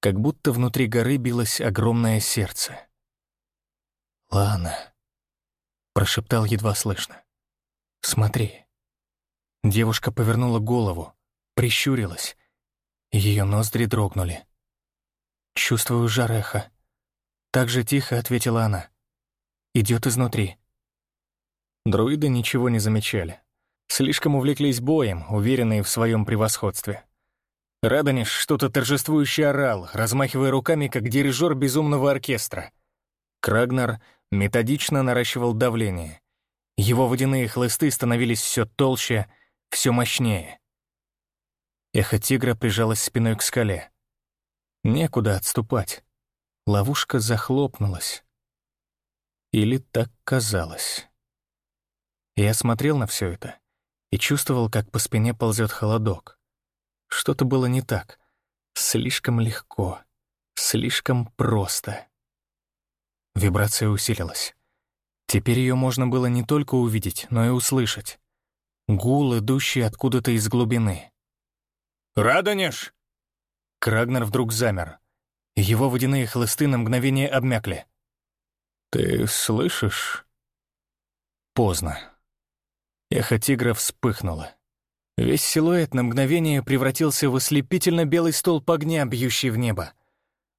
как будто внутри горы билось огромное сердце. «Лана», — прошептал едва слышно, — «смотри». Девушка повернула голову, прищурилась. Ее ноздри дрогнули. «Чувствую жар эхо». Так же тихо ответила она. Идет изнутри». Друиды ничего не замечали. Слишком увлеклись боем, уверенные в своем превосходстве. Радонеж что-то торжествующе орал, размахивая руками, как дирижер безумного оркестра. Крагнар методично наращивал давление. Его водяные хлысты становились все толще, все мощнее. Эхо тигра прижалось спиной к скале. Некуда отступать. Ловушка захлопнулась. Или так казалось. Я смотрел на все это и чувствовал, как по спине ползет холодок. Что-то было не так. Слишком легко, слишком просто. Вибрация усилилась. Теперь ее можно было не только увидеть, но и услышать. Гул, идущий откуда-то из глубины. «Радонеж!» Крагнер вдруг замер. Его водяные хлысты на мгновение обмякли. «Ты слышишь?» Поздно. Эхо тигра вспыхнуло. Весь силуэт на мгновение превратился в ослепительно белый столб огня, бьющий в небо.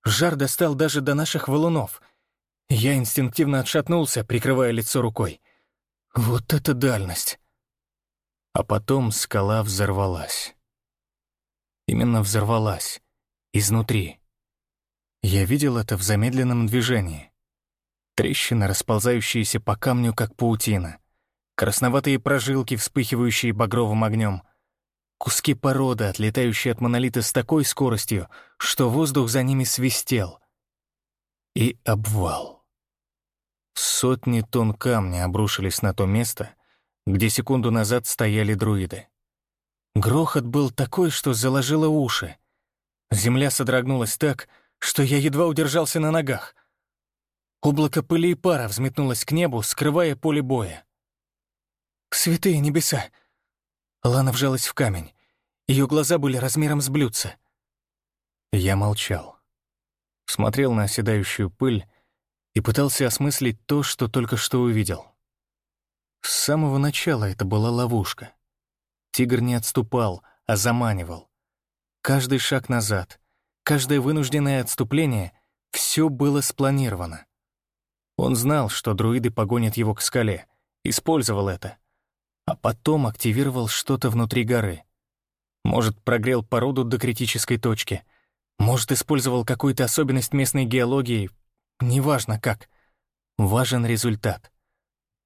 Жар достал даже до наших валунов. Я инстинктивно отшатнулся, прикрывая лицо рукой. Вот это дальность! А потом скала взорвалась. Именно взорвалась. Изнутри. Я видел это в замедленном движении. Трещины, расползающиеся по камню, как паутина. Красноватые прожилки, вспыхивающие багровым огнем. Куски породы, отлетающие от монолита с такой скоростью, что воздух за ними свистел. И обвал. Сотни тонн камня обрушились на то место, где секунду назад стояли друиды. Грохот был такой, что заложило уши. Земля содрогнулась так, что я едва удержался на ногах. Облако пыли и пара взметнулось к небу, скрывая поле боя. «Святые небеса!» Лана вжалась в камень. Ее глаза были размером с блюдца. Я молчал. Смотрел на оседающую пыль и пытался осмыслить то, что только что увидел. С самого начала это была ловушка. Тигр не отступал, а заманивал. Каждый шаг назад, каждое вынужденное отступление — все было спланировано. Он знал, что друиды погонят его к скале, использовал это, а потом активировал что-то внутри горы. Может, прогрел породу до критической точки, может, использовал какую-то особенность местной геологии, неважно как. Важен результат.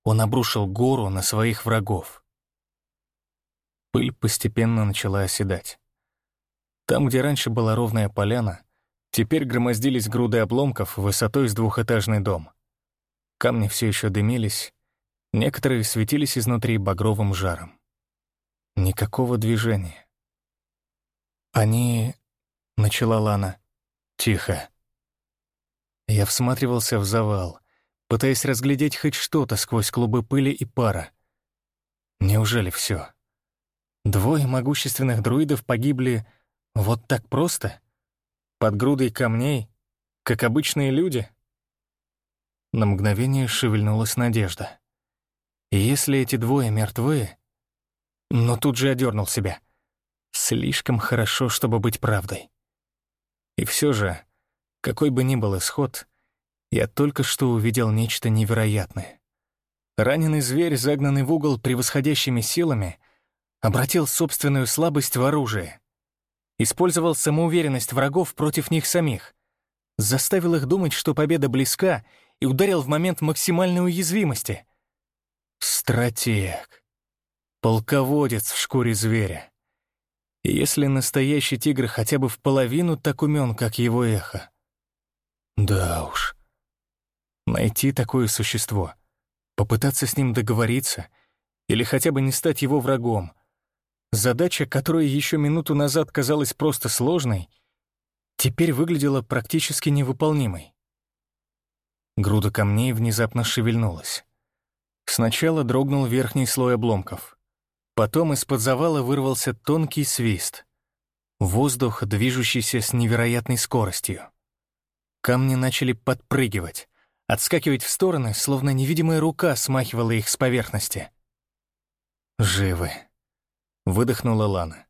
Он обрушил гору на своих врагов. Пыль постепенно начала оседать. Там, где раньше была ровная поляна, теперь громоздились груды обломков высотой с двухэтажный дом. Камни все еще дымились, некоторые светились изнутри багровым жаром. Никакого движения. «Они...» — начала Лана. «Тихо». Я всматривался в завал, пытаясь разглядеть хоть что-то сквозь клубы пыли и пара. Неужели все? Двое могущественных друидов погибли вот так просто? Под грудой камней, как обычные люди? На мгновение шевельнулась надежда. Если эти двое мертвы... Но тут же одернул себя. Слишком хорошо, чтобы быть правдой. И все же, какой бы ни был исход, я только что увидел нечто невероятное. Раненый зверь, загнанный в угол превосходящими силами, обратил собственную слабость в оружие. Использовал самоуверенность врагов против них самих. Заставил их думать, что победа близка и ударил в момент максимальной уязвимости. Стратег. Полководец в шкуре зверя. Если настоящий тигр хотя бы в половину так умен, как его эхо. Да уж. Найти такое существо, попытаться с ним договориться или хотя бы не стать его врагом. Задача, которая еще минуту назад казалась просто сложной, теперь выглядела практически невыполнимой. Груда камней внезапно шевельнулась. Сначала дрогнул верхний слой обломков. Потом из-под завала вырвался тонкий свист. воздух, движущийся с невероятной скоростью. Камни начали подпрыгивать, отскакивать в стороны, словно невидимая рука смахивала их с поверхности. «Живы», — выдохнула Лана.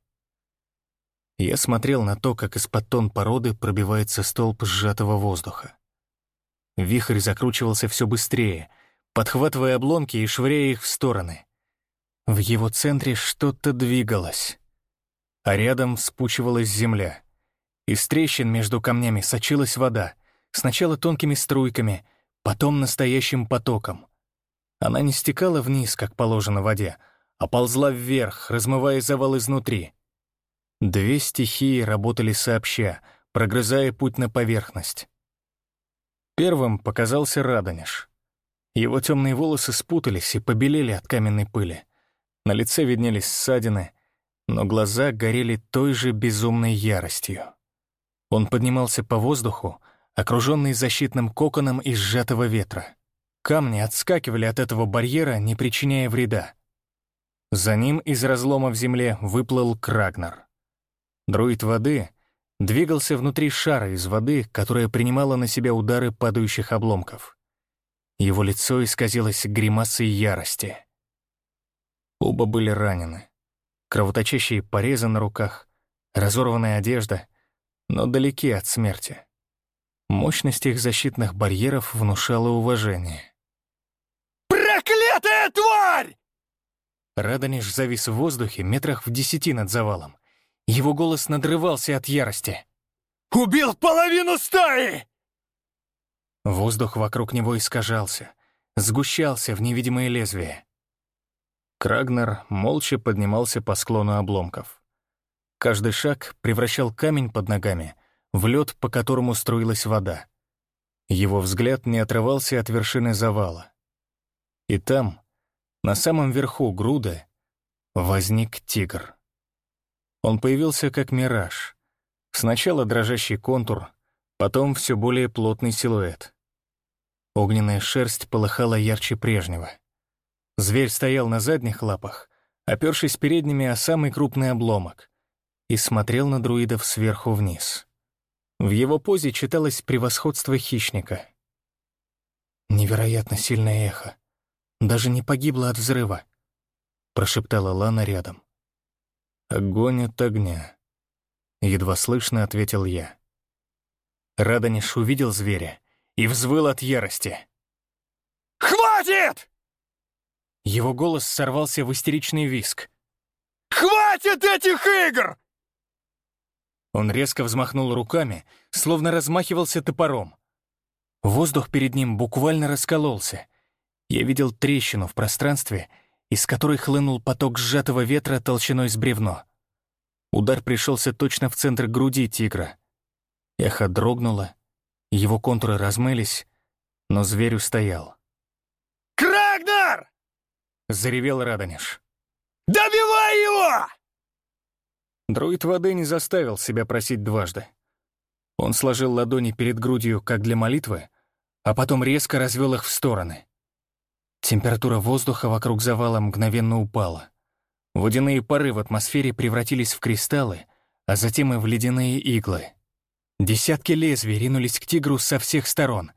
Я смотрел на то, как из-под тон породы пробивается столб сжатого воздуха. Вихрь закручивался все быстрее, подхватывая обломки и швыряя их в стороны. В его центре что-то двигалось, а рядом спучивалась земля. Из трещин между камнями сочилась вода, сначала тонкими струйками, потом настоящим потоком. Она не стекала вниз, как положено воде, а ползла вверх, размывая завал изнутри. Две стихии работали сообща, прогрызая путь на поверхность. Первым показался Радонеж. Его темные волосы спутались и побелели от каменной пыли. На лице виднелись ссадины, но глаза горели той же безумной яростью. Он поднимался по воздуху, окруженный защитным коконом из сжатого ветра. Камни отскакивали от этого барьера, не причиняя вреда. За ним из разлома в земле выплыл Крагнар. Друид воды двигался внутри шара из воды, которая принимала на себя удары падающих обломков. Его лицо исказилось гримасой ярости. Оба были ранены. Кровоточащие порезы на руках, разорванная одежда, но далеки от смерти. Мощность их защитных барьеров внушала уважение. «Проклятая тварь!» Радонеж завис в воздухе метрах в десяти над завалом. Его голос надрывался от ярости. «Убил половину стаи!» Воздух вокруг него искажался, сгущался в невидимое лезвие. Крагнер молча поднимался по склону обломков. Каждый шаг превращал камень под ногами в лед, по которому струилась вода. Его взгляд не отрывался от вершины завала. И там, на самом верху груды, возник тигр. Он появился как мираж. Сначала дрожащий контур, потом все более плотный силуэт. Огненная шерсть полыхала ярче прежнего. Зверь стоял на задних лапах, опершись передними о самый крупный обломок, и смотрел на друидов сверху вниз. В его позе читалось превосходство хищника. «Невероятно сильное эхо. Даже не погибло от взрыва», — прошептала Лана рядом. «Огонь от огня», — едва слышно ответил я. Радониш увидел зверя и взвыл от ярости. «Хватит!» Его голос сорвался в истеричный виск. «Хватит этих игр!» Он резко взмахнул руками, словно размахивался топором. Воздух перед ним буквально раскололся. Я видел трещину в пространстве — из которой хлынул поток сжатого ветра толщиной с бревно. Удар пришелся точно в центр груди тигра. Эхо дрогнуло, его контуры размылись, но зверь устоял. «Крагнар!» — заревел Радонеж. «Добивай его!» Друид воды не заставил себя просить дважды. Он сложил ладони перед грудью, как для молитвы, а потом резко развел их в стороны. Температура воздуха вокруг завала мгновенно упала. Водяные пары в атмосфере превратились в кристаллы, а затем и в ледяные иглы. Десятки лезвий ринулись к тигру со всех сторон.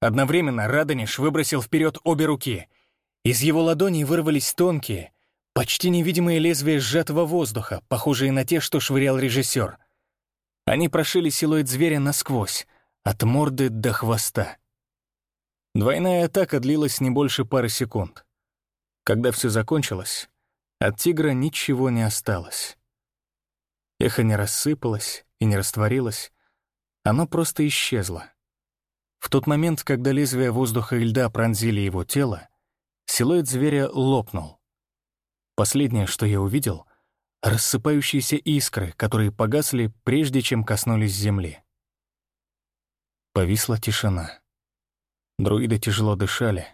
Одновременно Радониш выбросил вперед обе руки. Из его ладоней вырвались тонкие, почти невидимые лезвия сжатого воздуха, похожие на те, что швырял режиссер. Они прошили силуэт зверя насквозь, от морды до хвоста. Двойная атака длилась не больше пары секунд. Когда все закончилось, от тигра ничего не осталось. Эхо не рассыпалось и не растворилось, оно просто исчезло. В тот момент, когда лезвия воздуха и льда пронзили его тело, силуэт зверя лопнул. Последнее, что я увидел — рассыпающиеся искры, которые погасли, прежде чем коснулись земли. Повисла тишина. Друиды тяжело дышали.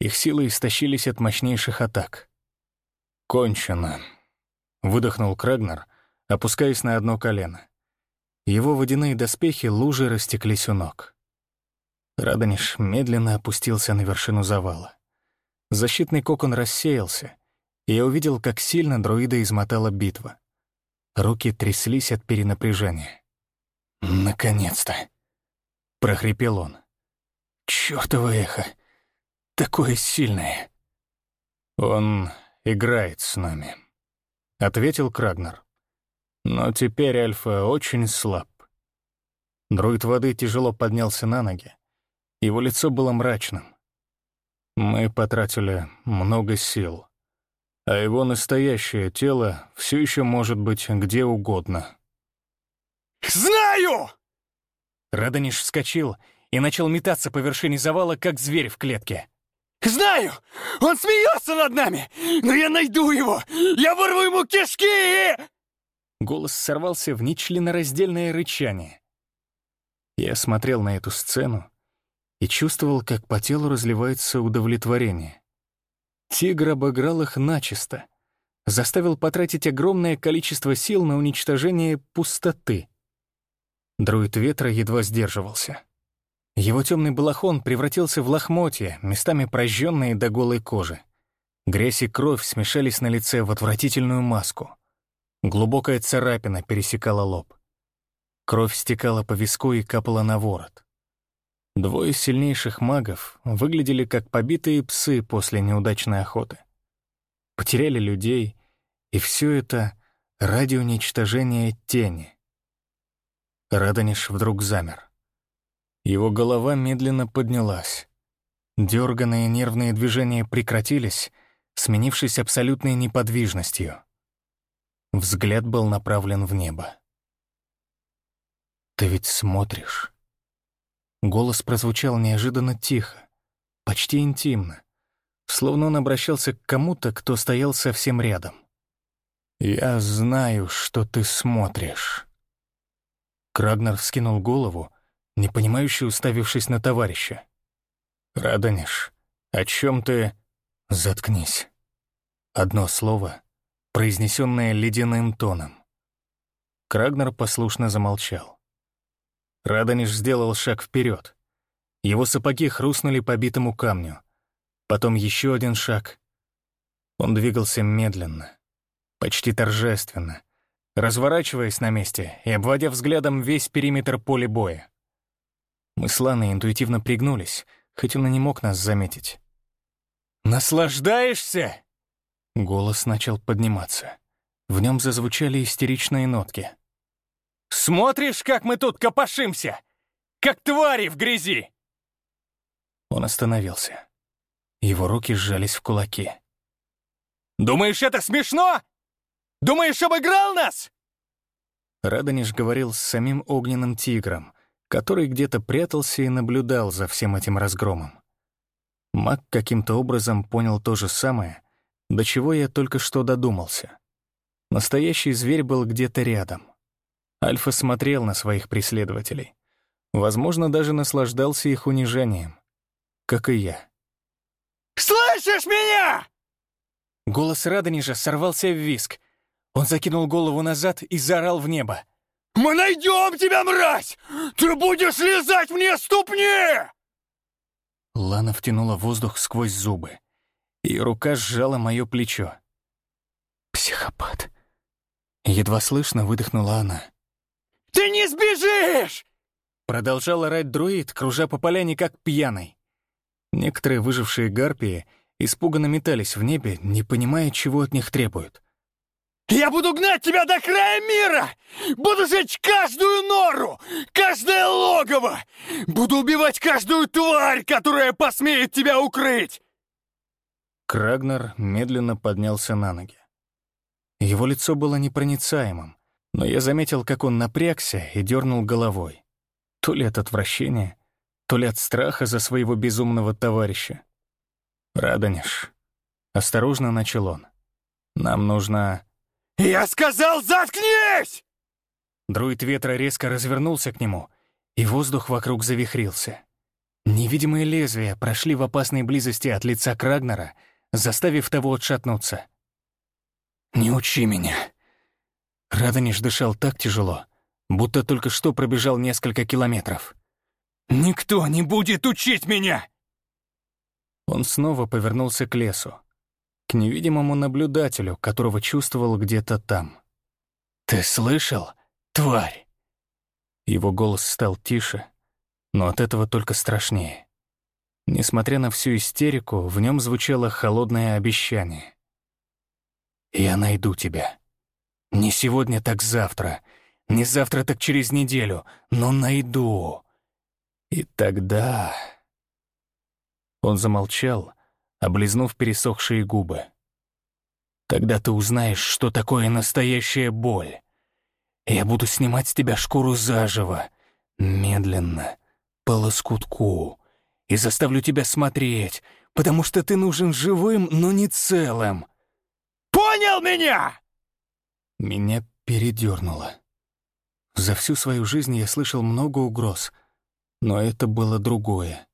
Их силы истощились от мощнейших атак. «Кончено», — выдохнул Крагнер, опускаясь на одно колено. Его водяные доспехи лужи растеклись у ног. Радониш медленно опустился на вершину завала. Защитный кокон рассеялся, и я увидел, как сильно друида измотала битва. Руки тряслись от перенапряжения. «Наконец-то!» — прохрипел он. «Чёртово эхо! Такое сильное!» «Он играет с нами», — ответил Крагнер. «Но теперь Альфа очень слаб. Друид воды тяжело поднялся на ноги. Его лицо было мрачным. Мы потратили много сил, а его настоящее тело все еще может быть где угодно. «Знаю!» Радониш вскочил и начал метаться по вершине завала, как зверь в клетке. «Знаю! Он смеется над нами! Но я найду его! Я вырву ему кишки и...» Голос сорвался в нечленораздельное рычание. Я смотрел на эту сцену и чувствовал, как по телу разливается удовлетворение. Тигр обыграл их начисто, заставил потратить огромное количество сил на уничтожение пустоты. Друид ветра едва сдерживался. Его темный балахон превратился в лохмотья, местами прожженные до голой кожи. Грязь и кровь смешались на лице в отвратительную маску. Глубокая царапина пересекала лоб. Кровь стекала по виску и капала на ворот. Двое сильнейших магов выглядели как побитые псы после неудачной охоты. Потеряли людей, и все это ради уничтожения тени. Радониш вдруг замер. Его голова медленно поднялась. Дёрганные нервные движения прекратились, сменившись абсолютной неподвижностью. Взгляд был направлен в небо. «Ты ведь смотришь». Голос прозвучал неожиданно тихо, почти интимно, словно он обращался к кому-то, кто стоял совсем рядом. «Я знаю, что ты смотришь». Крагнер вскинул голову, непонимающе уставившись на товарища. «Радониш, о чем ты...» «Заткнись». Одно слово, произнесенное ледяным тоном. Крагнер послушно замолчал. Радониш сделал шаг вперед. Его сапоги хрустнули по битому камню. Потом еще один шаг. Он двигался медленно, почти торжественно, разворачиваясь на месте и обводя взглядом весь периметр поля боя. Мы с Ланой интуитивно пригнулись, хоть он и не мог нас заметить. «Наслаждаешься?» Голос начал подниматься. В нем зазвучали истеричные нотки. Смотришь, как мы тут копошимся? Как твари в грязи!» Он остановился. Его руки сжались в кулаки. «Думаешь, это смешно? Думаешь, обыграл нас?» Радонеж говорил с самим огненным тигром, который где-то прятался и наблюдал за всем этим разгромом. Маг каким-то образом понял то же самое, до чего я только что додумался. Настоящий зверь был где-то рядом. Альфа смотрел на своих преследователей. Возможно, даже наслаждался их унижением. Как и я. «Слышишь меня?» Голос Радонежа сорвался в виск. Он закинул голову назад и заорал в небо. «Мы найдем тебя, мразь! Ты будешь лизать мне ступни!» Лана втянула воздух сквозь зубы. И рука сжала мое плечо. «Психопат!» Едва слышно выдохнула она. Ты не сбежишь!» Продолжал орать друид, кружа по поляне как пьяный. Некоторые выжившие гарпии испуганно метались в небе, не понимая, чего от них требуют. «Я буду гнать тебя до края мира! Буду жечь каждую нору, каждое логово! Буду убивать каждую тварь, которая посмеет тебя укрыть!» Крагнер медленно поднялся на ноги. Его лицо было непроницаемым, но я заметил, как он напрягся и дернул головой. То ли от отвращения, то ли от страха за своего безумного товарища. «Радонеж», — осторожно начал он, — «нам нужно...» «Я сказал, заткнись!» Друид ветра резко развернулся к нему, и воздух вокруг завихрился. Невидимые лезвия прошли в опасной близости от лица Крагнера, заставив того отшатнуться. «Не учи меня», Радонеж дышал так тяжело, будто только что пробежал несколько километров. «Никто не будет учить меня!» Он снова повернулся к лесу, к невидимому наблюдателю, которого чувствовал где-то там. Ты слышал, тварь?» Его голос стал тише, но от этого только страшнее. Несмотря на всю истерику, в нем звучало холодное обещание. «Я найду тебя. Не сегодня, так завтра. Не завтра, так через неделю. Но найду. И тогда...» Он замолчал, облизнув пересохшие губы. «Тогда ты узнаешь, что такое настоящая боль. Я буду снимать с тебя шкуру заживо, медленно, по лоскутку, и заставлю тебя смотреть, потому что ты нужен живым, но не целым». «Понял меня?» Меня передернуло. За всю свою жизнь я слышал много угроз, но это было другое.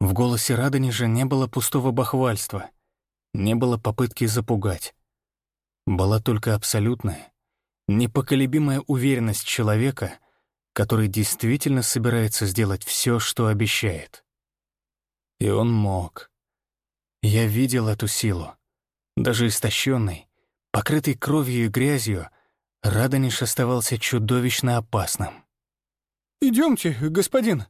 В голосе Радонежа не было пустого бахвальства, не было попытки запугать. Была только абсолютная, непоколебимая уверенность человека, который действительно собирается сделать все, что обещает. И он мог. Я видел эту силу. Даже истощенный, покрытый кровью и грязью, Радонеж оставался чудовищно опасным. «Идемте, господин»,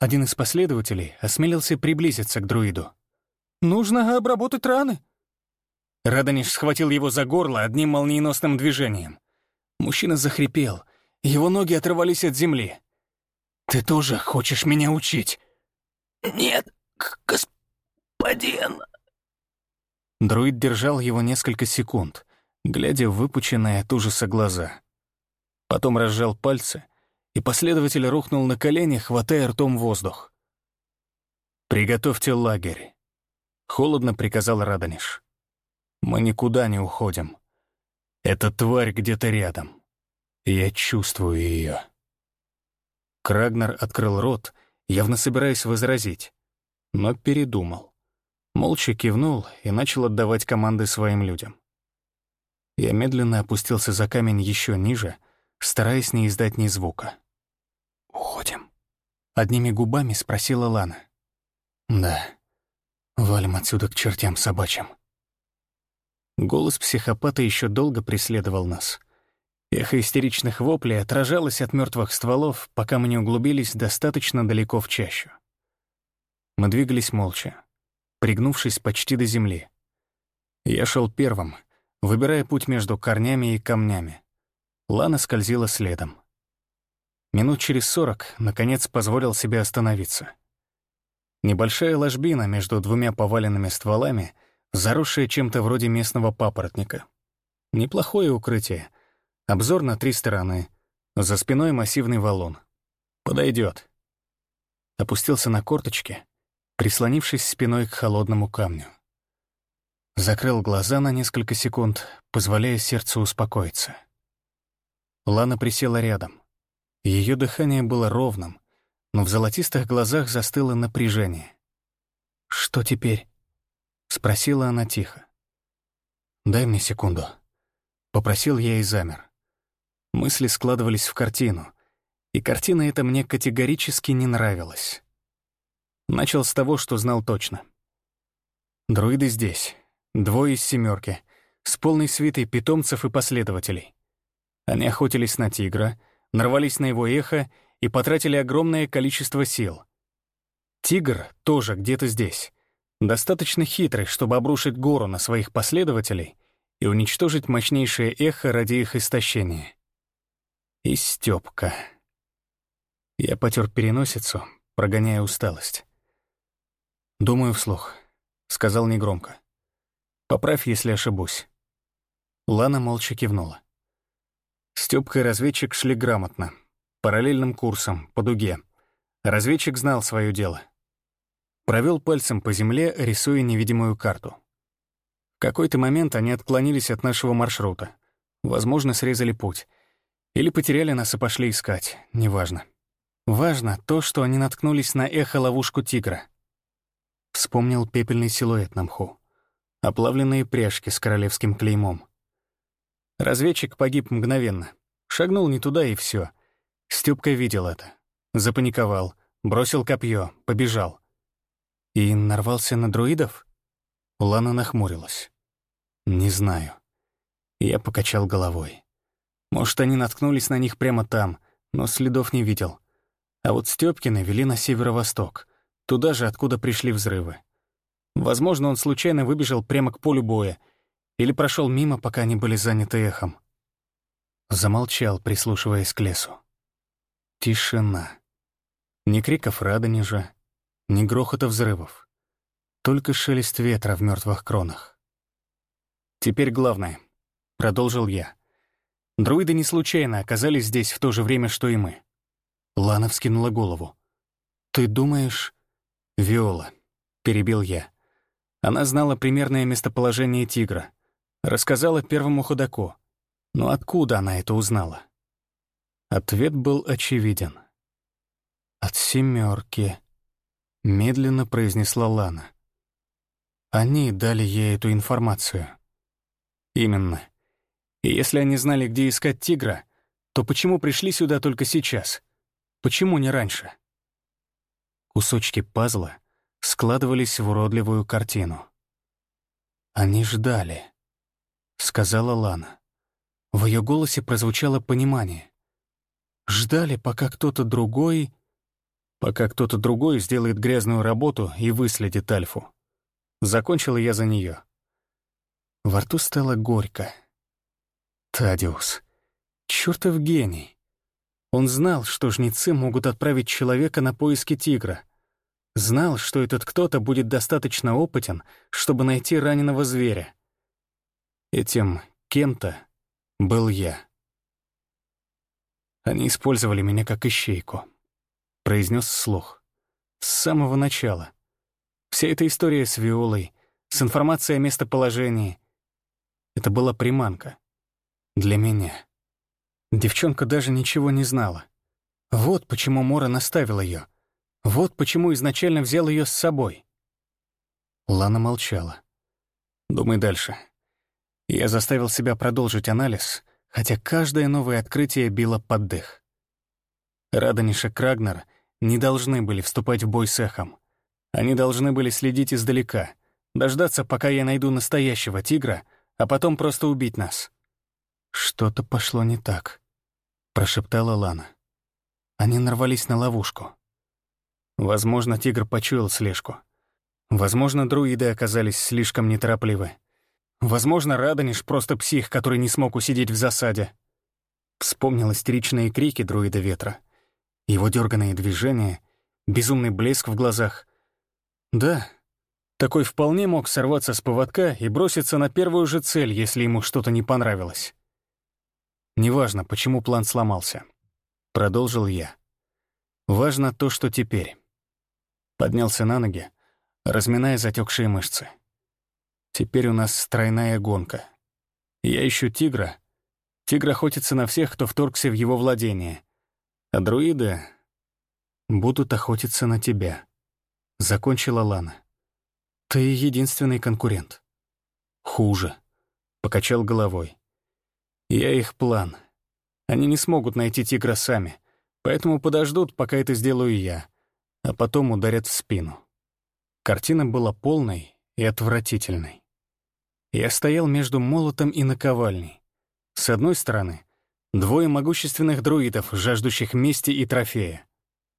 один из последователей осмелился приблизиться к друиду. «Нужно обработать раны». Радонеж схватил его за горло одним молниеносным движением. Мужчина захрипел, его ноги отрывались от земли. «Ты тоже хочешь меня учить?» «Нет, господин...» Друид держал его несколько секунд, глядя в выпученные от ужаса глаза. Потом разжал пальцы — и последователь рухнул на колени, хватая ртом воздух. «Приготовьте лагерь», — холодно приказал Радонеж. «Мы никуда не уходим. Эта тварь где-то рядом. Я чувствую ее». Крагнер открыл рот, явно собираясь возразить, но передумал. Молча кивнул и начал отдавать команды своим людям. Я медленно опустился за камень еще ниже, стараясь не издать ни звука. «Уходим?» — одними губами спросила Лана. «Да. Валим отсюда к чертям собачьим». Голос психопата еще долго преследовал нас. Эхо истеричных воплей отражалось от мертвых стволов, пока мы не углубились достаточно далеко в чащу. Мы двигались молча, пригнувшись почти до земли. Я шел первым, выбирая путь между корнями и камнями. Лана скользила следом. Минут через сорок, наконец, позволил себе остановиться. Небольшая ложбина между двумя поваленными стволами, заросшая чем-то вроде местного папоротника. Неплохое укрытие. Обзор на три стороны. За спиной массивный валун. Подойдет. Опустился на корточки, прислонившись спиной к холодному камню. Закрыл глаза на несколько секунд, позволяя сердцу успокоиться. Лана присела рядом — ее дыхание было ровным, но в золотистых глазах застыло напряжение. «Что теперь?» — спросила она тихо. «Дай мне секунду». Попросил я и замер. Мысли складывались в картину, и картина эта мне категорически не нравилась. Начал с того, что знал точно. Друиды здесь, двое из семерки, с полной свитой питомцев и последователей. Они охотились на тигра — нарвались на его эхо и потратили огромное количество сил. Тигр тоже где-то здесь. Достаточно хитрый, чтобы обрушить гору на своих последователей и уничтожить мощнейшее эхо ради их истощения. И Стёпка. Я потер переносицу, прогоняя усталость. «Думаю вслух», — сказал негромко. «Поправь, если ошибусь». Лана молча кивнула. Стёпка и разведчик шли грамотно, параллельным курсом, по дуге. Разведчик знал свое дело. Провел пальцем по земле, рисуя невидимую карту. В какой-то момент они отклонились от нашего маршрута. Возможно, срезали путь. Или потеряли нас и пошли искать, неважно. Важно то, что они наткнулись на эхо-ловушку тигра. Вспомнил пепельный силуэт на мху. Оплавленные пряжки с королевским клеймом. Разведчик погиб мгновенно. Шагнул не туда, и все. Стёпка видел это. Запаниковал, бросил копье, побежал. И нарвался на друидов? Лана нахмурилась. «Не знаю». Я покачал головой. Может, они наткнулись на них прямо там, но следов не видел. А вот Стёпкины вели на северо-восток, туда же, откуда пришли взрывы. Возможно, он случайно выбежал прямо к полю боя или прошел мимо, пока они были заняты эхом. Замолчал, прислушиваясь к лесу. Тишина. Ни криков Радонежа, ни грохота взрывов. Только шелест ветра в мертвых кронах. «Теперь главное», — продолжил я. «Друиды не случайно оказались здесь в то же время, что и мы». Лана вскинула голову. «Ты думаешь...» «Виола», — перебил я. Она знала примерное местоположение тигра. Рассказала первому ходаку. Но откуда она это узнала? Ответ был очевиден. «От семерки», — медленно произнесла Лана. Они дали ей эту информацию. Именно. И если они знали, где искать тигра, то почему пришли сюда только сейчас? Почему не раньше? Кусочки пазла складывались в уродливую картину. «Они ждали», — сказала Лана. В ее голосе прозвучало понимание. «Ждали, пока кто-то другой...» «Пока кто-то другой сделает грязную работу и выследит Альфу». Закончила я за нее. Во рту стало горько. Тадиус. Чёртов гений. Он знал, что жнецы могут отправить человека на поиски тигра. Знал, что этот кто-то будет достаточно опытен, чтобы найти раненого зверя. Этим кем-то был я. Они использовали меня как ищейку, произнес слух. С самого начала. Вся эта история с Виолой, с информацией о местоположении — это была приманка. Для меня. Девчонка даже ничего не знала. Вот почему Мора наставил ее. Вот почему изначально взял ее с собой. Лана молчала. «Думай дальше». Я заставил себя продолжить анализ, хотя каждое новое открытие било под дых. Радониш и Крагнер не должны были вступать в бой с эхом. Они должны были следить издалека, дождаться, пока я найду настоящего тигра — а потом просто убить нас». «Что-то пошло не так», — прошептала Лана. Они нарвались на ловушку. Возможно, тигр почуял слежку. Возможно, друиды оказались слишком неторопливы. Возможно, Радониш просто псих, который не смог усидеть в засаде. Вспомнил истеричные крики друида ветра. Его дерганные движения, безумный блеск в глазах. Да, такой вполне мог сорваться с поводка и броситься на первую же цель, если ему что-то не понравилось. Неважно, почему план сломался. Продолжил я. Важно то, что теперь. Поднялся на ноги, разминая затекшие мышцы. Теперь у нас тройная гонка. Я ищу тигра. Тигр охотится на всех, кто вторгся в его владение. А друиды будут охотиться на тебя. Закончила Лана. Ты единственный конкурент. Хуже. Покачал головой. Я их план. Они не смогут найти тигра сами, поэтому подождут, пока это сделаю я, а потом ударят в спину. Картина была полной и отвратительной. Я стоял между молотом и наковальней. С одной стороны, двое могущественных друидов, жаждущих мести и трофея.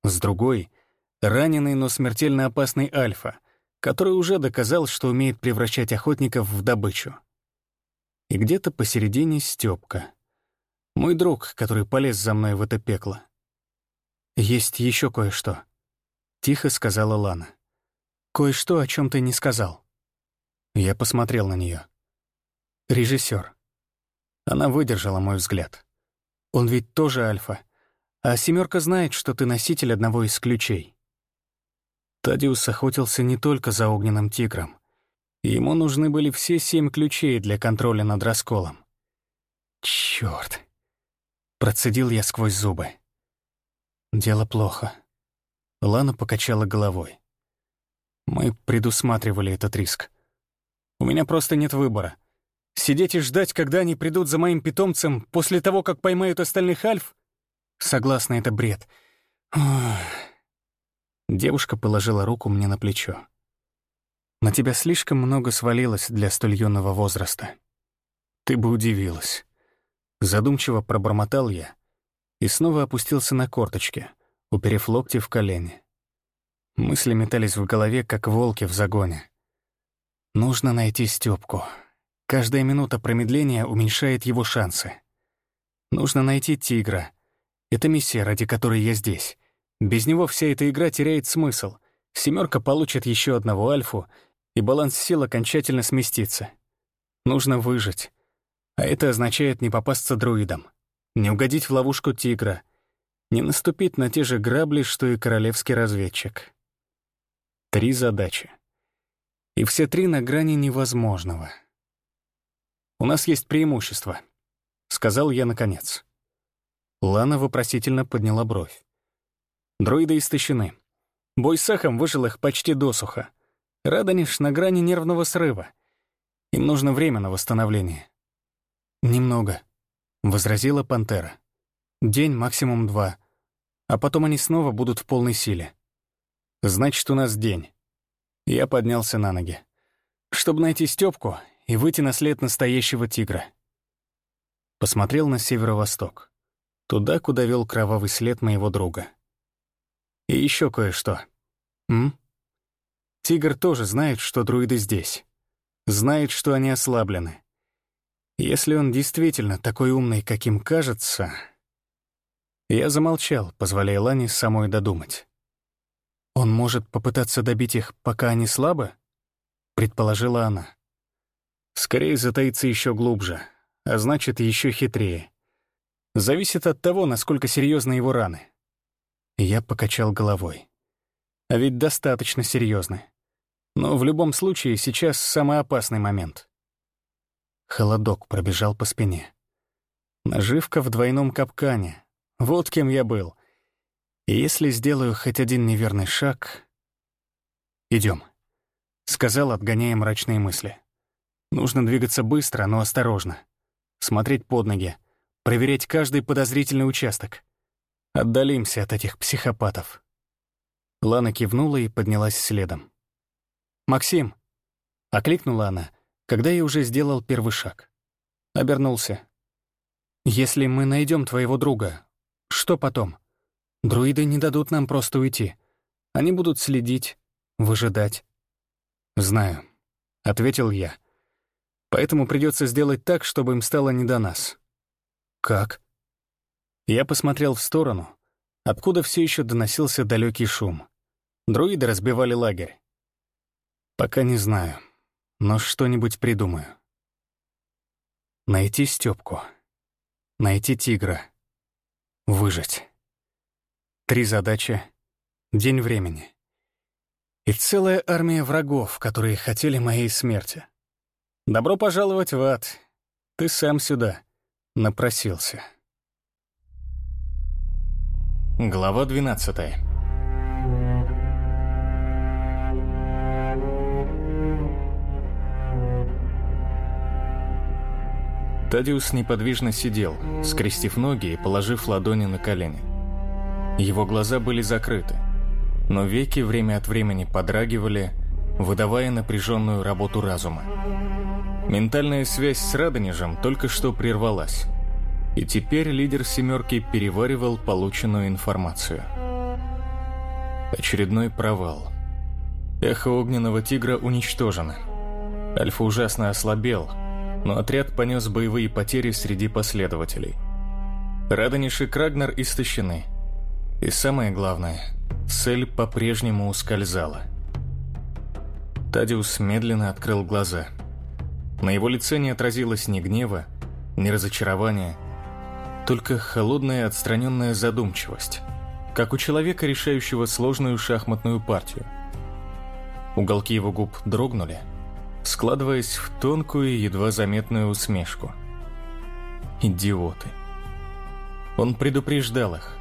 С другой — раненый, но смертельно опасный Альфа — который уже доказал, что умеет превращать охотников в добычу. И где-то посередине Стёпка. Мой друг, который полез за мной в это пекло. «Есть еще кое-что», — тихо сказала Лана. «Кое-что, о чем ты не сказал». Я посмотрел на нее. Режиссер. Она выдержала мой взгляд. Он ведь тоже альфа. А семерка знает, что ты носитель одного из ключей. Тадиус охотился не только за огненным тигром. Ему нужны были все семь ключей для контроля над расколом. Чёрт! Процедил я сквозь зубы. Дело плохо. Лана покачала головой. Мы предусматривали этот риск. У меня просто нет выбора. Сидеть и ждать, когда они придут за моим питомцем после того, как поймают остальных альф? Согласна, это бред. Ох. Девушка положила руку мне на плечо. «На тебя слишком много свалилось для столь юного возраста. Ты бы удивилась. Задумчиво пробормотал я и снова опустился на корточки, уперев локти в колени. Мысли метались в голове, как волки в загоне. Нужно найти Стёпку. Каждая минута промедления уменьшает его шансы. Нужно найти тигра. Это миссия, ради которой я здесь. Без него вся эта игра теряет смысл. Семерка получит еще одного альфу, и баланс сил окончательно сместится. Нужно выжить. А это означает не попасться друидам, не угодить в ловушку тигра, не наступить на те же грабли, что и королевский разведчик. Три задачи. И все три на грани невозможного. «У нас есть преимущество», — сказал я наконец. Лана вопросительно подняла бровь. Дроиды истощены. Бой с Эхом выжил их почти досуха. Радониш на грани нервного срыва. Им нужно время на восстановление. «Немного», — возразила Пантера. «День, максимум два. А потом они снова будут в полной силе. Значит, у нас день. Я поднялся на ноги. Чтобы найти Стёпку и выйти на след настоящего тигра. Посмотрел на северо-восток. Туда, куда вел кровавый след моего друга. И еще кое-что. М? Тигр тоже знает, что друиды здесь. Знает, что они ослаблены. Если он действительно такой умный, каким кажется... Я замолчал, позволяя Лане самой додумать. «Он может попытаться добить их, пока они слабы?» — предположила она. «Скорее затаиться еще глубже, а значит, еще хитрее. Зависит от того, насколько серьезны его раны». Я покачал головой. А ведь достаточно серьезны. Но в любом случае сейчас самый опасный момент. Холодок пробежал по спине. Наживка в двойном капкане. Вот кем я был. И если сделаю хоть один неверный шаг... Идем, сказал, отгоняя мрачные мысли. Нужно двигаться быстро, но осторожно. Смотреть под ноги, проверять каждый подозрительный участок. Отдалимся от этих психопатов. Лана кивнула и поднялась следом. «Максим!» — окликнула она, когда я уже сделал первый шаг. Обернулся. «Если мы найдем твоего друга, что потом?» Друиды не дадут нам просто уйти. Они будут следить, выжидать. «Знаю», — ответил я. «Поэтому придется сделать так, чтобы им стало не до нас». «Как?» Я посмотрел в сторону, откуда все еще доносился далекий шум. Друиды разбивали лагерь. «Пока не знаю, но что-нибудь придумаю». Найти Стёпку. Найти тигра. Выжить. Три задачи, день времени. И целая армия врагов, которые хотели моей смерти. Добро пожаловать в ад. Ты сам сюда напросился. Глава 12 Тадиус неподвижно сидел, скрестив ноги и положив ладони на колени. Его глаза были закрыты, но веки время от времени подрагивали, выдавая напряженную работу разума. Ментальная связь с Радонежем только что прервалась, и теперь лидер «семерки» переваривал полученную информацию. Очередной провал. Эхо огненного тигра уничтожено. Альфа ужасно ослабел, но отряд понес боевые потери среди последователей. Радонеж и Крагнер истощены – и самое главное, цель по-прежнему ускользала. Тадиус медленно открыл глаза. На его лице не отразилось ни гнева, ни разочарования, только холодная отстраненная задумчивость, как у человека, решающего сложную шахматную партию. Уголки его губ дрогнули, складываясь в тонкую, едва заметную усмешку. Идиоты. Он предупреждал их,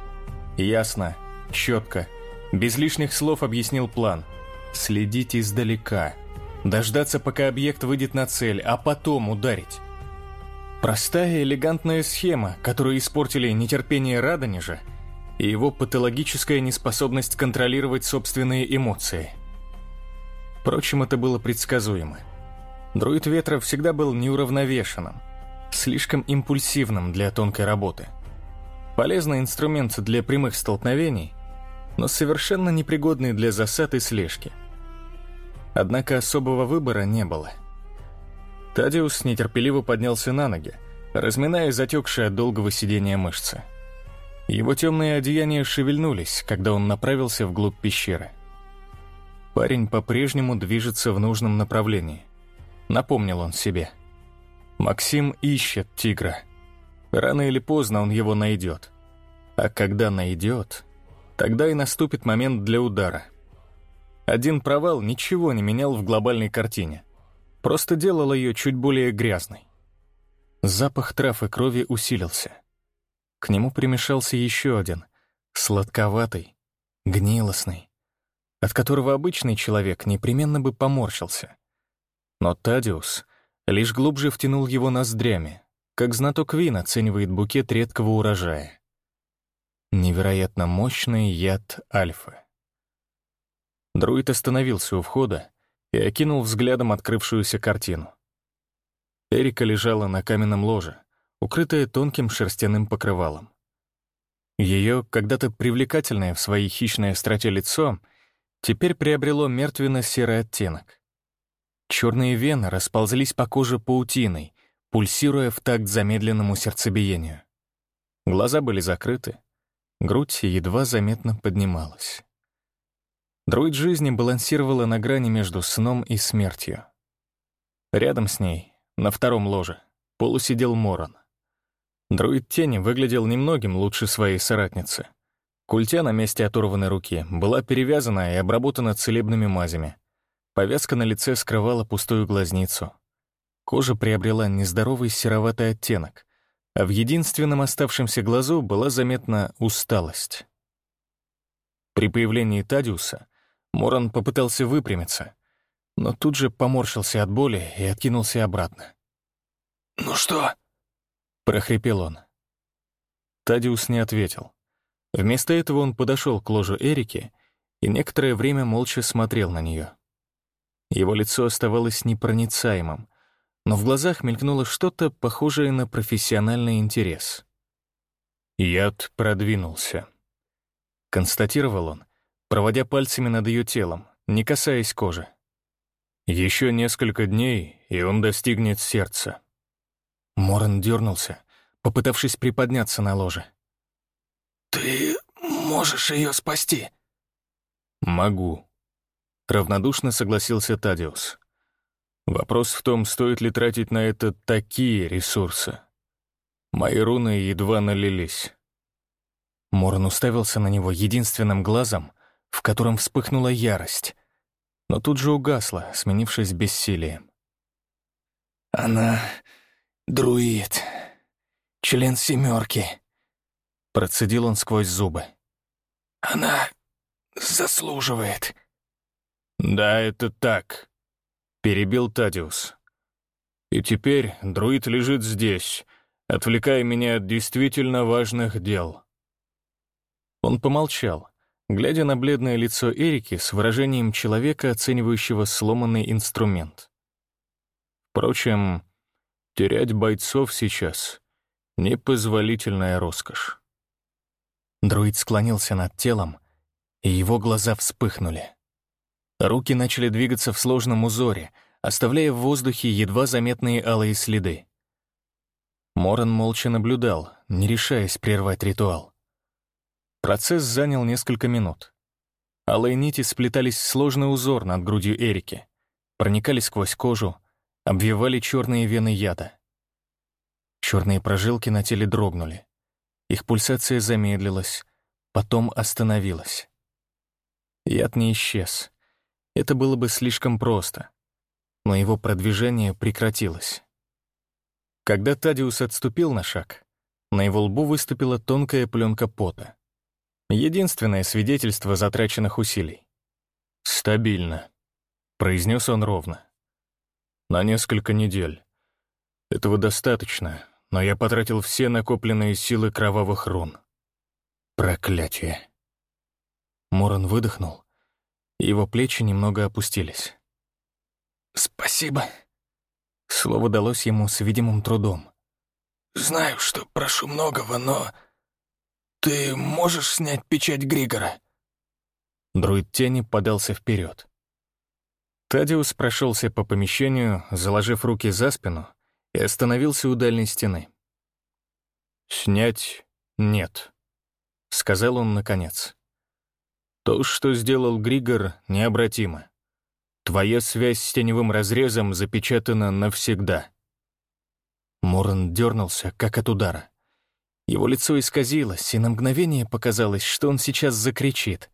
Ясно, четко, без лишних слов объяснил план. Следить издалека. Дождаться, пока объект выйдет на цель, а потом ударить. Простая элегантная схема, которую испортили нетерпение Радонежа и его патологическая неспособность контролировать собственные эмоции. Впрочем, это было предсказуемо. Друид Ветра всегда был неуравновешенным. слишком импульсивным для тонкой работы. Полезный инструмент для прямых столкновений, но совершенно непригодный для засад и слежки. Однако особого выбора не было. Тадиус нетерпеливо поднялся на ноги, разминая затекшие от долгого сидения мышцы. Его темные одеяния шевельнулись, когда он направился вглубь пещеры. Парень по-прежнему движется в нужном направлении. Напомнил он себе. Максим ищет тигра. Рано или поздно он его найдет. А когда найдет, тогда и наступит момент для удара. Один провал ничего не менял в глобальной картине. Просто делал ее чуть более грязной. Запах трав и крови усилился. К нему примешался еще один, сладковатый, гнилостный, от которого обычный человек непременно бы поморщился. Но Тадиус лишь глубже втянул его ноздрями, как знаток вин оценивает букет редкого урожая. Невероятно мощный яд альфы. Друид остановился у входа и окинул взглядом открывшуюся картину. Эрика лежала на каменном ложе, укрытая тонким шерстяным покрывалом. Ее, когда-то привлекательное в своей хищной остроте лицо, теперь приобрело мертвенно-серый оттенок. Черные вены расползлись по коже паутиной, пульсируя в такт замедленному сердцебиению. Глаза были закрыты, грудь едва заметно поднималась. Друид жизни балансировала на грани между сном и смертью. Рядом с ней, на втором ложе, полусидел Моран. Друид тени выглядел немногим лучше своей соратницы. Культя на месте оторванной руки была перевязана и обработана целебными мазями — Повязка на лице скрывала пустую глазницу. Кожа приобрела нездоровый сероватый оттенок, а в единственном оставшемся глазу была заметна усталость. При появлении Тадиуса Моран попытался выпрямиться, но тут же поморщился от боли и откинулся обратно. «Ну что?» — прохрипел он. Тадиус не ответил. Вместо этого он подошел к ложу Эрики и некоторое время молча смотрел на нее. Его лицо оставалось непроницаемым, но в глазах мелькнуло что-то похожее на профессиональный интерес. Яд продвинулся. Констатировал он, проводя пальцами над ее телом, не касаясь кожи. Еще несколько дней, и он достигнет сердца. Моран дернулся, попытавшись приподняться на ложе. «Ты можешь ее спасти?» «Могу», Равнодушно согласился Тадиус. Вопрос в том, стоит ли тратить на это такие ресурсы. Мои руны едва налились. Моран уставился на него единственным глазом, в котором вспыхнула ярость, но тут же угасла, сменившись бессилием. «Она друид, член семерки», — процедил он сквозь зубы. «Она заслуживает». «Да, это так», — перебил Тадиус. «И теперь друид лежит здесь, отвлекая меня от действительно важных дел». Он помолчал, глядя на бледное лицо Эрики с выражением человека, оценивающего сломанный инструмент. Впрочем, терять бойцов сейчас — непозволительная роскошь. Друид склонился над телом, и его глаза вспыхнули. Руки начали двигаться в сложном узоре, оставляя в воздухе едва заметные алые следы. Моран молча наблюдал, не решаясь прервать ритуал. Процесс занял несколько минут. Алые нити сплетались в сложный узор над грудью Эрики, проникали сквозь кожу, обвивали черные вены яда. Черные прожилки на теле дрогнули. Их пульсация замедлилась, потом остановилась. Яд не исчез. Это было бы слишком просто. Но его продвижение прекратилось. Когда Тадиус отступил на шаг, на его лбу выступила тонкая пленка пота. Единственное свидетельство затраченных усилий. «Стабильно», — произнес он ровно. «На несколько недель. Этого достаточно, но я потратил все накопленные силы кровавых рун. Проклятие». Моран выдохнул его плечи немного опустились. «Спасибо». Слово далось ему с видимым трудом. знаю, что прошу многого, но ты можешь снять печать Григора?» Друид тени подался вперед. Тадиус прошелся по помещению, заложив руки за спину, и остановился у дальней стены. «Снять нет», — сказал он наконец. «То, что сделал Григор, необратимо. Твоя связь с теневым разрезом запечатана навсегда». Моран дернулся, как от удара. Его лицо исказилось, и на мгновение показалось, что он сейчас закричит.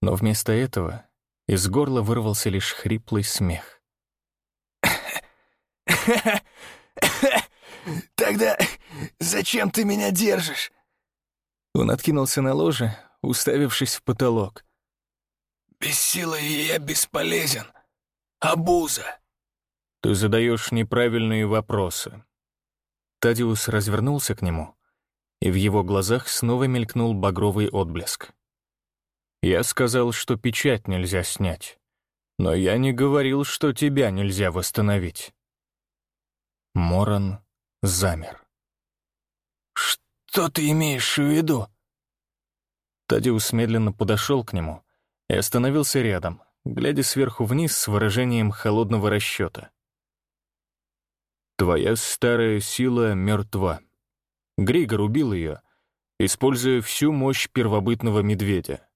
Но вместо этого из горла вырвался лишь хриплый смех. «Тогда зачем ты меня держишь?» Он откинулся на ложе, уставившись в потолок. «Без силы я бесполезен. Абуза». «Ты задаешь неправильные вопросы». Тадиус развернулся к нему, и в его глазах снова мелькнул багровый отблеск. «Я сказал, что печать нельзя снять, но я не говорил, что тебя нельзя восстановить». Моран замер. «Что ты имеешь в виду?» Тадиус медленно подошел к нему и остановился рядом, глядя сверху вниз с выражением холодного расчета. «Твоя старая сила мертва. Григор убил ее, используя всю мощь первобытного медведя.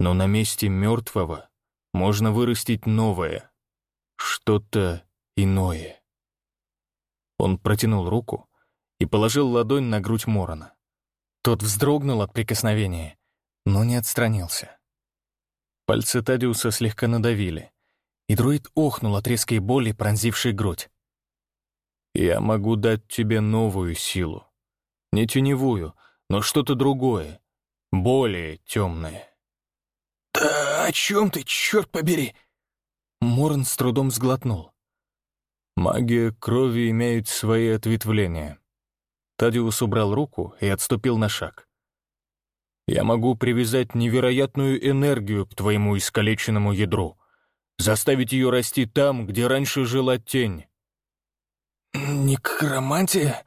Но на месте мертвого можно вырастить новое, что-то иное». Он протянул руку и положил ладонь на грудь Морона. Тот вздрогнул от прикосновения, но не отстранился. Пальцы Тадиуса слегка надавили, и друид охнул от резкой боли, пронзившей грудь. «Я могу дать тебе новую силу. Не теневую, но что-то другое, более темное». «Да о чем ты, черт побери?» Морн с трудом сглотнул. Магия крови имеет свои ответвления. Тадиус убрал руку и отступил на шаг. «Я могу привязать невероятную энергию к твоему искалеченному ядру, заставить ее расти там, где раньше жила тень». «Некромантия?»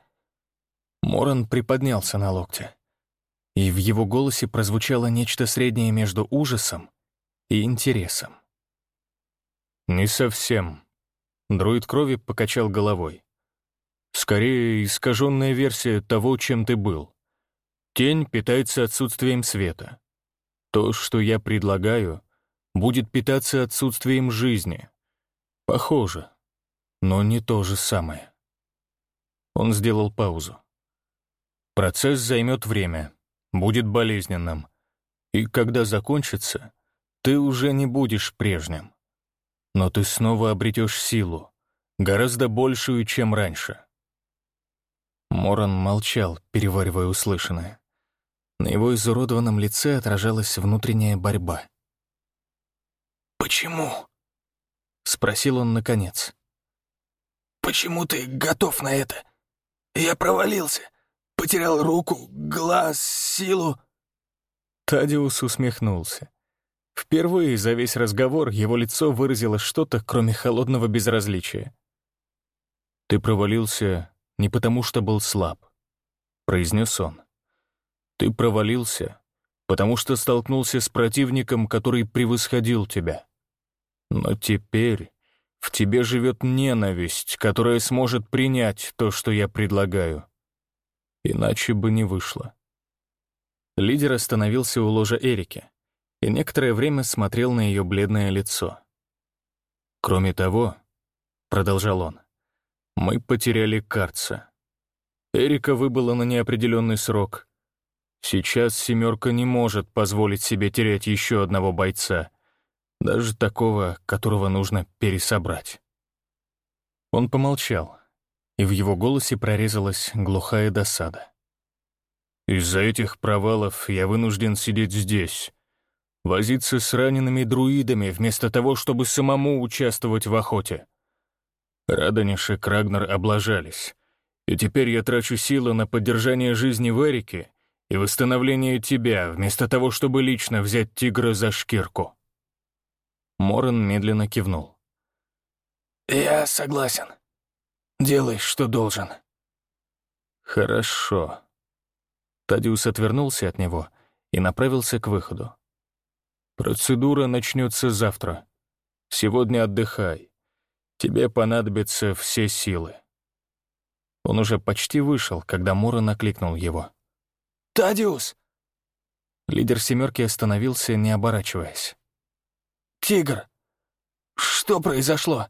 Моран приподнялся на локте, и в его голосе прозвучало нечто среднее между ужасом и интересом. «Не совсем», Друид крови покачал головой. «Скорее, искаженная версия того, чем ты был. Тень питается отсутствием света. То, что я предлагаю, будет питаться отсутствием жизни. Похоже, но не то же самое». Он сделал паузу. «Процесс займет время, будет болезненным, и когда закончится, ты уже не будешь прежним но ты снова обретешь силу, гораздо большую, чем раньше». Моран молчал, переваривая услышанное. На его изуродованном лице отражалась внутренняя борьба. «Почему?» — спросил он наконец. «Почему ты готов на это? Я провалился, потерял руку, глаз, силу». Тадиус усмехнулся. Впервые за весь разговор его лицо выразило что-то, кроме холодного безразличия. «Ты провалился не потому, что был слаб», — произнес он. «Ты провалился, потому что столкнулся с противником, который превосходил тебя. Но теперь в тебе живет ненависть, которая сможет принять то, что я предлагаю. Иначе бы не вышло». Лидер остановился у ложа Эрики и некоторое время смотрел на ее бледное лицо. «Кроме того», — продолжал он, — «мы потеряли Карца. Эрика выбыла на неопределенный срок. Сейчас «семерка» не может позволить себе терять еще одного бойца, даже такого, которого нужно пересобрать». Он помолчал, и в его голосе прорезалась глухая досада. «Из-за этих провалов я вынужден сидеть здесь, возиться с ранеными друидами вместо того, чтобы самому участвовать в охоте. Радониш и Крагнер облажались, и теперь я трачу силы на поддержание жизни в Эрике и восстановление тебя, вместо того, чтобы лично взять тигра за шкирку. Моран медленно кивнул. «Я согласен. Делай, что должен». Хорошо. Тадиус отвернулся от него и направился к выходу. Процедура начнется завтра. Сегодня отдыхай. Тебе понадобятся все силы. Он уже почти вышел, когда Мура накликнул его. «Тадиус!» Лидер «семерки» остановился, не оборачиваясь. «Тигр! Что произошло?»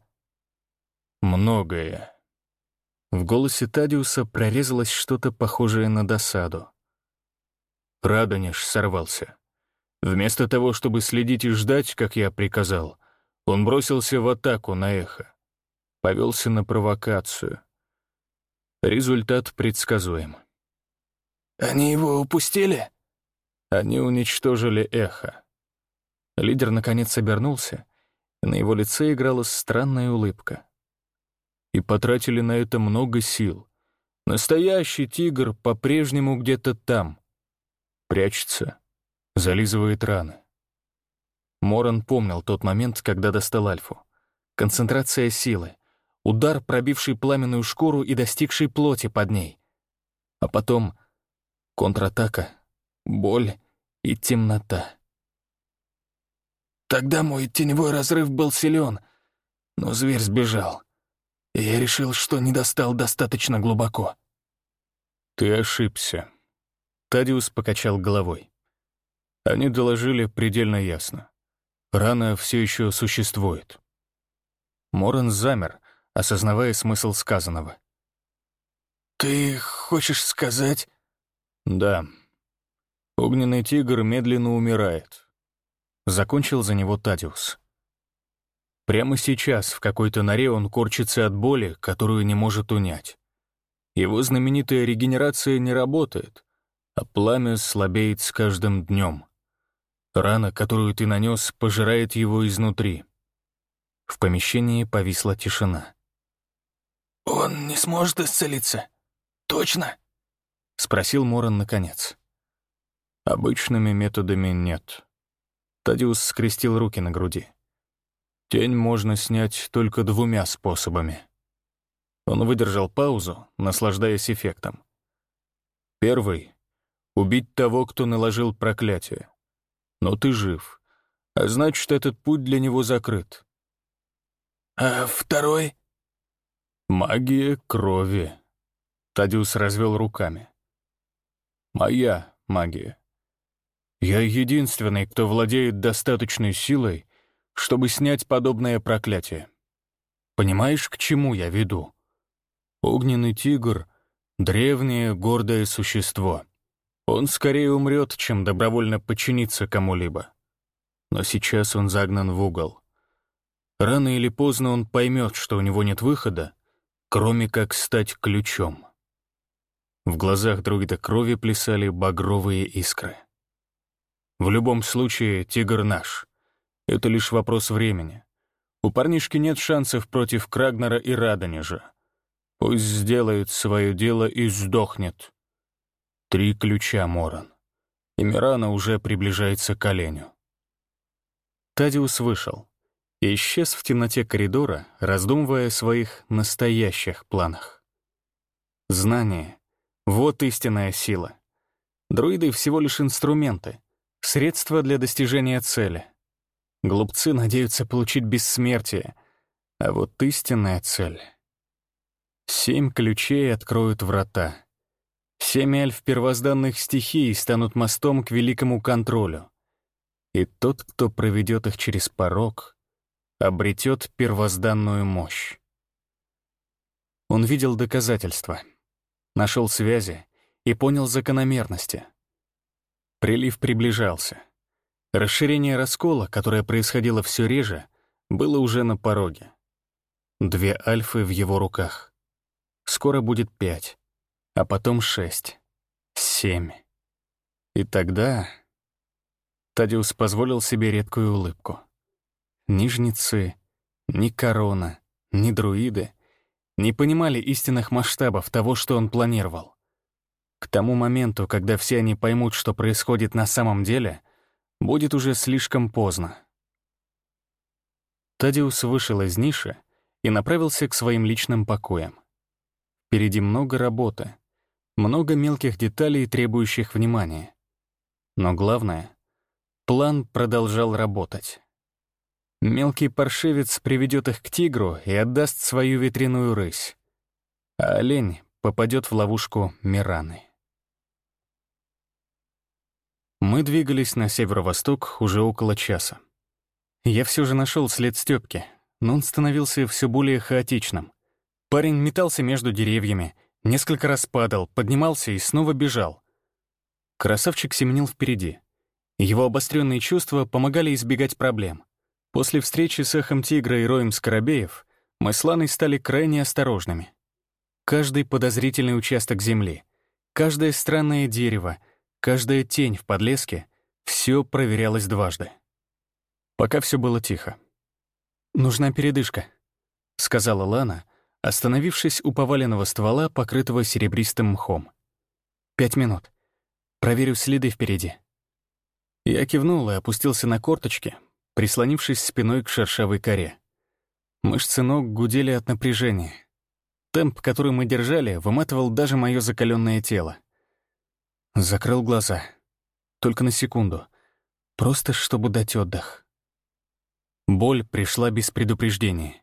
«Многое». В голосе Тадиуса прорезалось что-то похожее на досаду. Радонеж сорвался. Вместо того, чтобы следить и ждать, как я приказал, он бросился в атаку на эхо. Повелся на провокацию. Результат предсказуем. «Они его упустили?» Они уничтожили эхо. Лидер наконец обернулся, и на его лице играла странная улыбка. И потратили на это много сил. Настоящий тигр по-прежнему где-то там. Прячется, зализывает раны. Моран помнил тот момент, когда достал Альфу. Концентрация силы, удар, пробивший пламенную шкуру и достигший плоти под ней. А потом контратака, боль и темнота. Тогда мой теневой разрыв был силен, но зверь сбежал. Я решил, что не достал достаточно глубоко. Ты ошибся. Тадиус покачал головой. Они доложили предельно ясно. Рана все еще существует. Моран замер, осознавая смысл сказанного. «Ты хочешь сказать...» «Да. Огненный тигр медленно умирает. Закончил за него Тадиус. Прямо сейчас в какой-то норе он корчится от боли, которую не может унять. Его знаменитая регенерация не работает, а пламя слабеет с каждым днем. Рана, которую ты нанес, пожирает его изнутри. В помещении повисла тишина. «Он не сможет исцелиться? Точно?» — спросил Моран наконец. Обычными методами нет. Тадиус скрестил руки на груди. Тень можно снять только двумя способами. Он выдержал паузу, наслаждаясь эффектом. Первый — убить того, кто наложил проклятие. Но ты жив, а значит, этот путь для него закрыт. А второй? Магия крови. Тадиус развел руками. Моя магия. Я единственный, кто владеет достаточной силой, чтобы снять подобное проклятие. Понимаешь, к чему я веду? Огненный тигр — древнее гордое существо. Он скорее умрет, чем добровольно подчинится кому-либо. Но сейчас он загнан в угол. Рано или поздно он поймет, что у него нет выхода, кроме как стать ключом. В глазах друида крови плясали багровые искры. В любом случае, тигр наш. Это лишь вопрос времени. У парнишки нет шансов против Крагнера и Радонежа. Пусть сделает свое дело и сдохнет. Три ключа, Моран. И Мирана уже приближается к оленю. Тадиус вышел и исчез в темноте коридора, раздумывая о своих настоящих планах. Знание — вот истинная сила. Друиды — всего лишь инструменты — Средство для достижения цели. Глупцы надеются получить бессмертие, а вот истинная цель. Семь ключей откроют врата. Семь эльф первозданных стихий станут мостом к великому контролю. И тот, кто проведет их через порог, обретет первозданную мощь. Он видел доказательства, нашел связи и понял закономерности — Прилив приближался. Расширение раскола, которое происходило все реже, было уже на пороге. Две альфы в его руках. Скоро будет пять, а потом шесть, семь. И тогда... Тадиус позволил себе редкую улыбку. Ни жнецы, ни корона, ни друиды не понимали истинных масштабов того, что он планировал. К тому моменту, когда все они поймут, что происходит на самом деле, будет уже слишком поздно. Тадиус вышел из ниши и направился к своим личным покоям. Впереди много работы. много мелких деталей, требующих внимания. Но главное — план продолжал работать. Мелкий паршивец приведет их к тигру и отдаст свою ветряную рысь, а олень попадет в ловушку Мираны. Мы двигались на северо-восток уже около часа. Я все же нашел след Степки, но он становился все более хаотичным. Парень метался между деревьями, несколько раз падал, поднимался и снова бежал. Красавчик семенил впереди. Его обостренные чувства помогали избегать проблем. После встречи с эхом тигра и роем скоробеев мы с Ланой стали крайне осторожными. Каждый подозрительный участок земли, каждое странное дерево, каждая тень в подлеске — все проверялось дважды. Пока все было тихо. «Нужна передышка», — сказала Лана, остановившись у поваленного ствола, покрытого серебристым мхом. «Пять минут. Проверю следы впереди». Я кивнул и опустился на корточки, прислонившись спиной к шершавой коре. Мышцы ног гудели от напряжения. Темп, который мы держали, выматывал даже мое закаленное тело. Закрыл глаза. Только на секунду. Просто чтобы дать отдых. Боль пришла без предупреждения.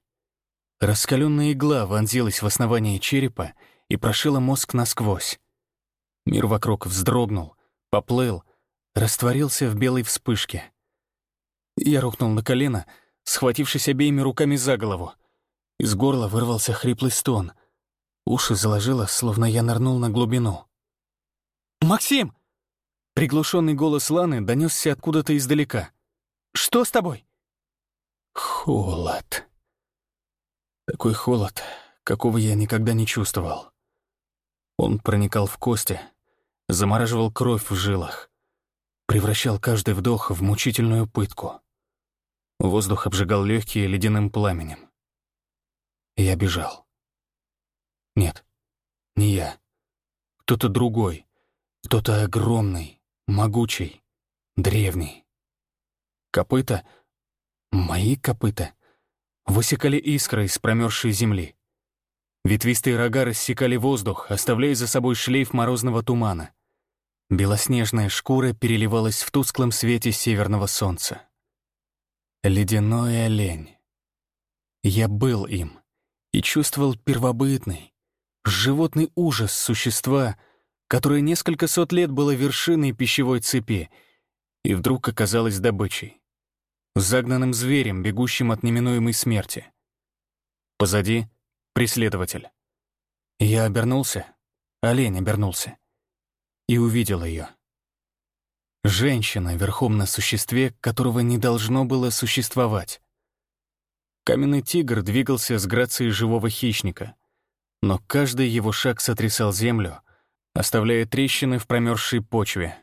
Раскаленная игла вонзилась в основание черепа и прошила мозг насквозь. Мир вокруг вздрогнул, поплыл, растворился в белой вспышке. Я рухнул на колено, схватившись обеими руками за голову. Из горла вырвался хриплый стон. Уши заложило, словно я нырнул на глубину. «Максим!» Приглушенный голос Ланы донесся откуда-то издалека. «Что с тобой?» Холод. Такой холод, какого я никогда не чувствовал. Он проникал в кости, замораживал кровь в жилах, превращал каждый вдох в мучительную пытку. Воздух обжигал легкие ледяным пламенем. Я бежал. Нет, не я. Кто-то другой. Кто-то огромный, могучий, древний. Копыта, мои копыта, высекали искры из промерзшей земли. Ветвистые рога рассекали воздух, оставляя за собой шлейф морозного тумана. Белоснежная шкура переливалась в тусклом свете северного солнца. Ледяной олень. Я был им и чувствовал первобытный, животный ужас существа, которое несколько сот лет было вершиной пищевой цепи и вдруг оказалось добычей, загнанным зверем, бегущим от неминуемой смерти. Позади — преследователь. Я обернулся, олень обернулся, и увидел ее. Женщина верхом на существе, которого не должно было существовать. Каменный тигр двигался с грацией живого хищника, но каждый его шаг сотрясал землю, оставляя трещины в промерзшей почве.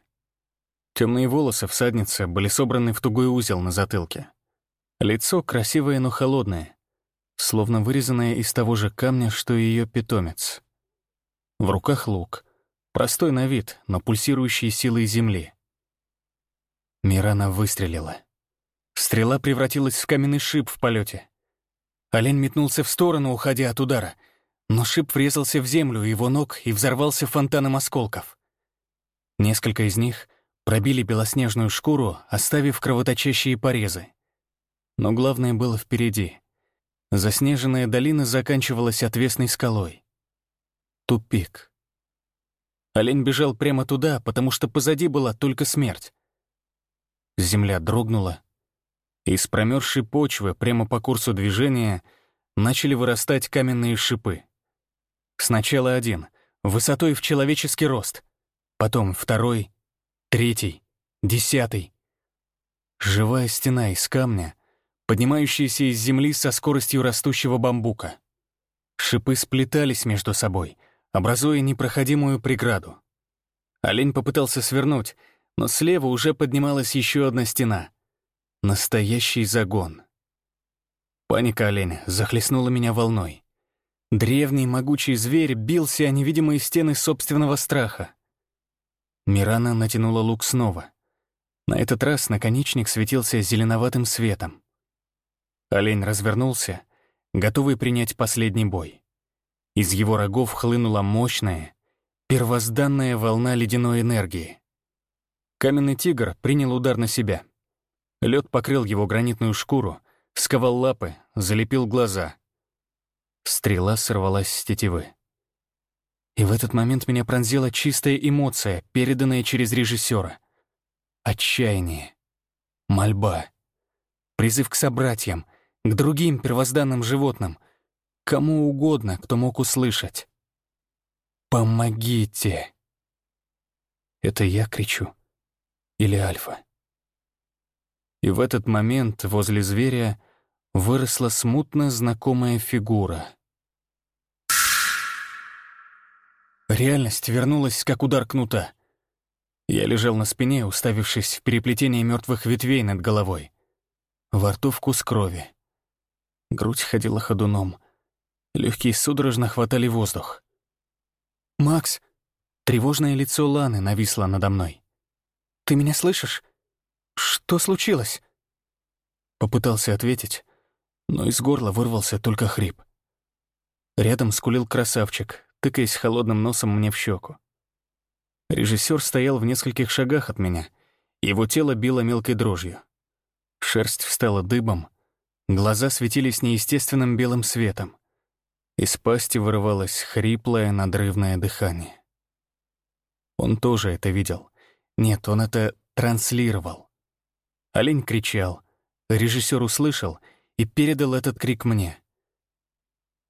Темные волосы всадницы были собраны в тугой узел на затылке. Лицо красивое, но холодное, словно вырезанное из того же камня, что и ее питомец. В руках лук, простой на вид, но пульсирующий силой земли. Мирана выстрелила. Стрела превратилась в каменный шип в полете. Олень метнулся в сторону, уходя от удара, но шип врезался в землю его ног и взорвался фонтаном осколков. Несколько из них пробили белоснежную шкуру, оставив кровоточащие порезы. Но главное было впереди. Заснеженная долина заканчивалась отвесной скалой. Тупик. Олень бежал прямо туда, потому что позади была только смерть. Земля дрогнула. Из промерзшей почвы прямо по курсу движения начали вырастать каменные шипы. Сначала один, высотой в человеческий рост, потом второй, третий, десятый. Живая стена из камня, поднимающаяся из земли со скоростью растущего бамбука. Шипы сплетались между собой, образуя непроходимую преграду. Олень попытался свернуть, но слева уже поднималась еще одна стена. Настоящий загон. Паника оленя захлестнула меня волной. Древний могучий зверь бился о невидимые стены собственного страха. Мирана натянула лук снова. На этот раз наконечник светился зеленоватым светом. Олень развернулся, готовый принять последний бой. Из его рогов хлынула мощная, первозданная волна ледяной энергии. Каменный тигр принял удар на себя. Лед покрыл его гранитную шкуру, сковал лапы, залепил глаза. Стрела сорвалась с тетивы. И в этот момент меня пронзила чистая эмоция, переданная через режиссера. Отчаяние. Мольба. Призыв к собратьям, к другим первозданным животным, кому угодно, кто мог услышать. «Помогите!» Это я кричу. Или Альфа. И в этот момент возле зверя выросла смутно знакомая фигура. Реальность вернулась, как удар кнута. Я лежал на спине, уставившись в переплетение мертвых ветвей над головой. Во рту вкус крови. Грудь ходила ходуном. Легкие судорожно хватали воздух. «Макс!» Тревожное лицо Ланы нависло надо мной. «Ты меня слышишь? Что случилось?» Попытался ответить, но из горла вырвался только хрип. Рядом скулил красавчик, тыкаясь холодным носом мне в щеку. Режиссер стоял в нескольких шагах от меня, его тело било мелкой дрожью. Шерсть встала дыбом, глаза светились неестественным белым светом. Из пасти вырывалось хриплое, надрывное дыхание. Он тоже это видел. Нет, он это транслировал. Олень кричал. Режиссер услышал и передал этот крик мне.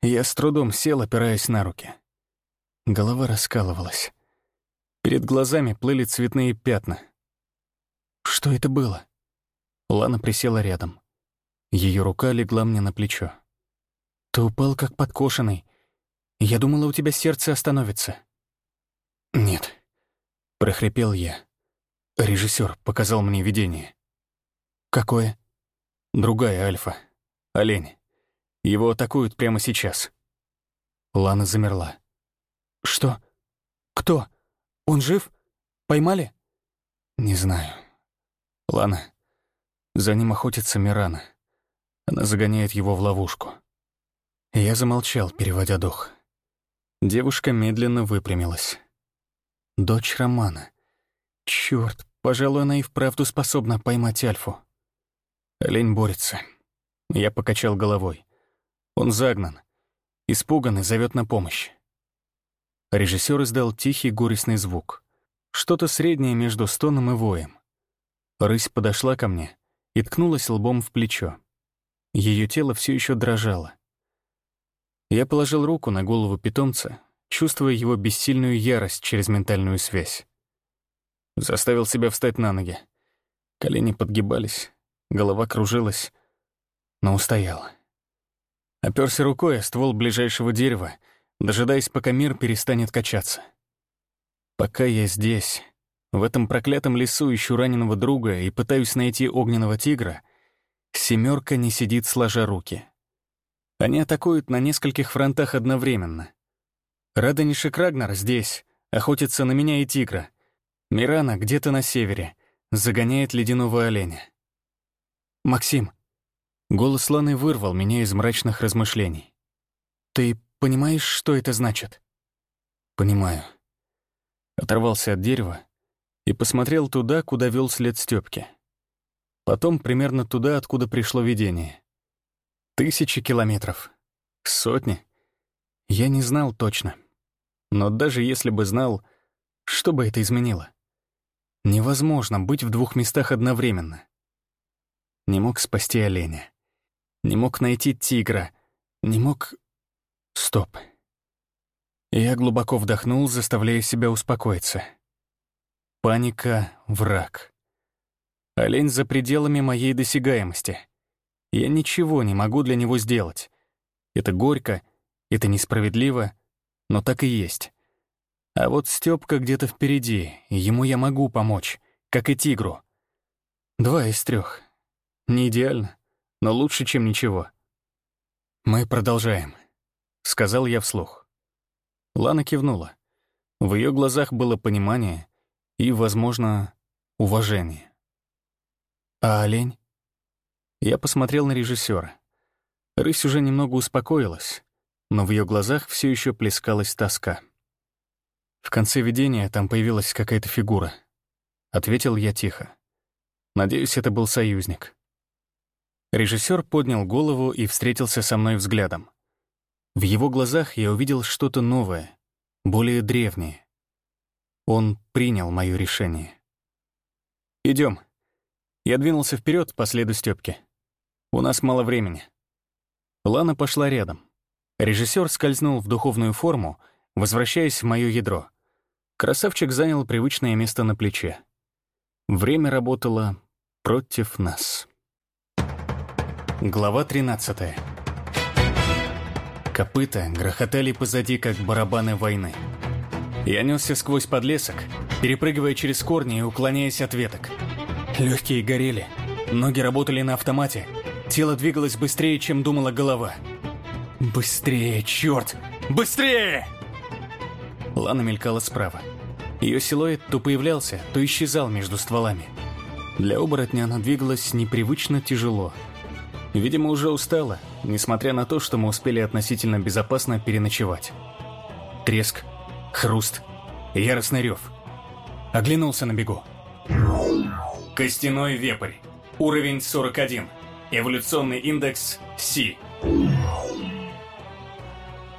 Я с трудом сел, опираясь на руки. Голова раскалывалась. Перед глазами плыли цветные пятна. Что это было? Лана присела рядом. Ее рука легла мне на плечо. Ты упал как подкошенный. Я думала, у тебя сердце остановится. Нет, прохрипел я. Режиссер показал мне видение. Какое? Другая Альфа. Олень. Его атакуют прямо сейчас. Лана замерла. Что? Кто? Он жив? Поймали? Не знаю. Лана. За ним охотится Мирана. Она загоняет его в ловушку. Я замолчал, переводя дух. Девушка медленно выпрямилась. Дочь Романа. Чёрт, пожалуй, она и вправду способна поймать Альфу. Олень борется. Я покачал головой. Он загнан. Испуган и зовет на помощь. Режиссер издал тихий горестный звук. Что-то среднее между стоном и воем. Рысь подошла ко мне и ткнулась лбом в плечо. Ее тело все еще дрожало. Я положил руку на голову питомца, чувствуя его бессильную ярость через ментальную связь. Заставил себя встать на ноги. Колени подгибались, голова кружилась, но устоял. Оперся рукой о ствол ближайшего дерева — дожидаясь, пока мир перестанет качаться. Пока я здесь, в этом проклятом лесу ищу раненого друга и пытаюсь найти огненного тигра, семерка не сидит сложа руки. Они атакуют на нескольких фронтах одновременно. Радонишек Рагнар здесь, охотится на меня и тигра. Мирана где-то на севере, загоняет ледяного оленя. «Максим», — голос Ланы вырвал меня из мрачных размышлений. «Ты Понимаешь, что это значит?» «Понимаю». Оторвался от дерева и посмотрел туда, куда вел след Стёпки. Потом примерно туда, откуда пришло видение. Тысячи километров. Сотни. Я не знал точно. Но даже если бы знал, что бы это изменило? Невозможно быть в двух местах одновременно. Не мог спасти оленя. Не мог найти тигра. Не мог Стоп. Я глубоко вдохнул, заставляя себя успокоиться. Паника — враг. Олень за пределами моей досягаемости. Я ничего не могу для него сделать. Это горько, это несправедливо, но так и есть. А вот Стёпка где-то впереди, и ему я могу помочь, как и тигру. Два из трех. Не идеально, но лучше, чем ничего. Мы продолжаем. — сказал я вслух. Лана кивнула. В ее глазах было понимание и, возможно, уважение. «А олень?» Я посмотрел на режиссера. Рысь уже немного успокоилась, но в ее глазах все еще плескалась тоска. В конце видения там появилась какая-то фигура. Ответил я тихо. Надеюсь, это был союзник. Режиссер поднял голову и встретился со мной взглядом. В его глазах я увидел что-то новое, более древнее. Он принял мое решение. Идем. Я двинулся вперед по следу Стёпки. У нас мало времени. Лана пошла рядом. Режиссер скользнул в духовную форму, возвращаясь в мое ядро. Красавчик занял привычное место на плече. Время работало против нас. Глава 13. Копыта грохотали позади, как барабаны войны. Я несся сквозь подлесок, перепрыгивая через корни и уклоняясь от веток. Легкие горели, ноги работали на автомате, тело двигалось быстрее, чем думала голова. «Быстрее, черт! Быстрее!» Лана мелькала справа. Ее силуэт то появлялся, то исчезал между стволами. Для оборотня она двигалась непривычно тяжело. Видимо, уже устала, несмотря на то, что мы успели относительно безопасно переночевать. Треск, хруст, яростный рев. Оглянулся на бегу. Костяной вепрь. Уровень 41. Эволюционный индекс Си.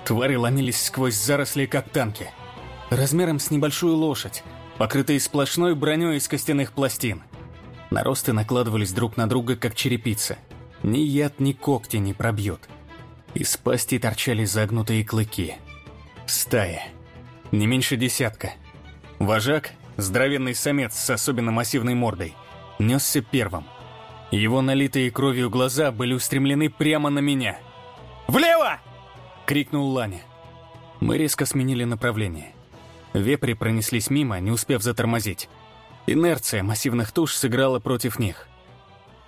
Твари ломились сквозь заросли, как танки. Размером с небольшую лошадь, покрытые сплошной броней из костяных пластин. Наросты накладывались друг на друга, как черепица. Ни яд, ни когти не пробьют. Из пасти торчали загнутые клыки. Стая. Не меньше десятка. Вожак, здоровенный самец с особенно массивной мордой, несся первым. Его налитые кровью глаза были устремлены прямо на меня. «Влево!» — крикнул Ланя. Мы резко сменили направление. Вепри пронеслись мимо, не успев затормозить. Инерция массивных туш сыграла против них.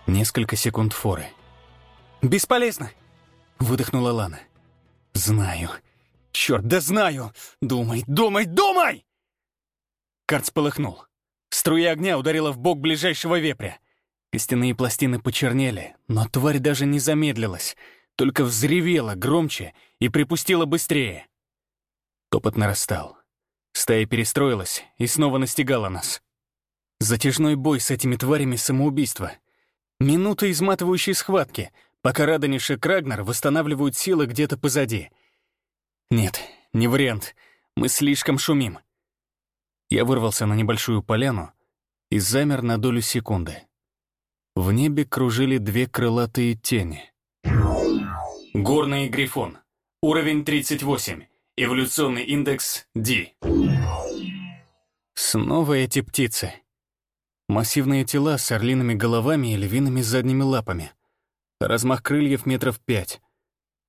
Несколько секунд форы. «Бесполезно!» — выдохнула Лана. «Знаю. Черт, да знаю! Думай, думай, думай!» Карц полыхнул. Струя огня ударила в бок ближайшего вепря. Костяные пластины почернели, но тварь даже не замедлилась, только взревела громче и припустила быстрее. Топот нарастал. Стая перестроилась и снова настигала нас. Затяжной бой с этими тварями самоубийства. Минута изматывающей схватки, пока Радониш и Крагнер восстанавливают силы где-то позади. Нет, не вариант. Мы слишком шумим. Я вырвался на небольшую поляну и замер на долю секунды. В небе кружили две крылатые тени. Горный грифон. Уровень 38. Эволюционный индекс D. Снова эти птицы. Массивные тела с орлиными головами и львиными задними лапами. Размах крыльев метров пять.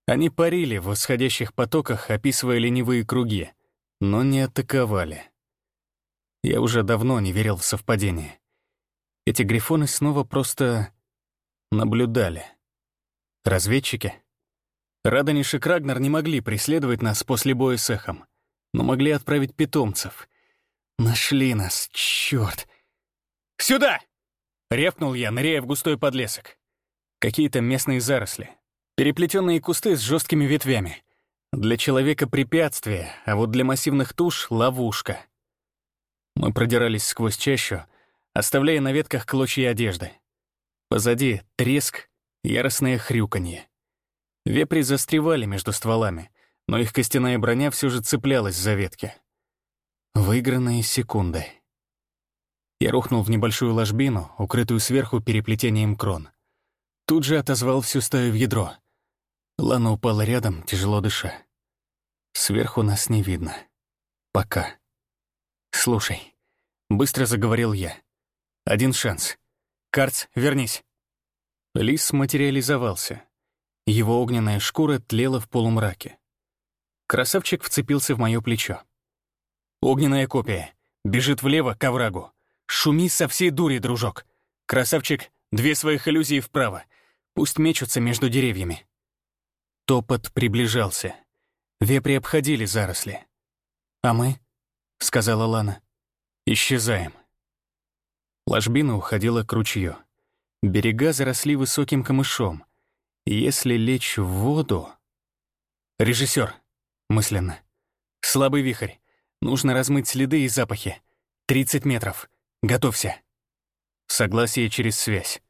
Они парили в восходящих потоках, описывая ленивые круги, но не атаковали. Я уже давно не верил в совпадение. Эти грифоны снова просто наблюдали. Разведчики? Радониш и Крагнер не могли преследовать нас после боя с эхом, но могли отправить питомцев. Нашли нас, черт! «Сюда!» — рявкнул я, ныряя в густой подлесок. Какие-то местные заросли, переплетенные кусты с жесткими ветвями. Для человека препятствие, а вот для массивных туш — ловушка. Мы продирались сквозь чащу, оставляя на ветках клочья одежды. Позади треск, яростное хрюканье. Вепри застревали между стволами, но их костяная броня все же цеплялась за ветки. Выигранные секунды. Я рухнул в небольшую ложбину, укрытую сверху переплетением крон. Тут же отозвал всю стаю в ядро. Лана упала рядом, тяжело дыша. Сверху нас не видно. Пока. «Слушай», — быстро заговорил я. Один шанс. Карц, вернись. Лис материализовался. Его огненная шкура тлела в полумраке. Красавчик вцепился в мое плечо. Огненная копия. Бежит влево, к оврагу. Шуми со всей дури, дружок. Красавчик, две своих иллюзии вправо. Пусть мечутся между деревьями. Топот приближался. Вепри обходили заросли. «А мы?» — сказала Лана. «Исчезаем». Ложбина уходила к ручью. Берега заросли высоким камышом. Если лечь в воду... Режиссер, мысленно. Слабый вихрь. Нужно размыть следы и запахи. 30 метров. Готовься. Согласие через связь.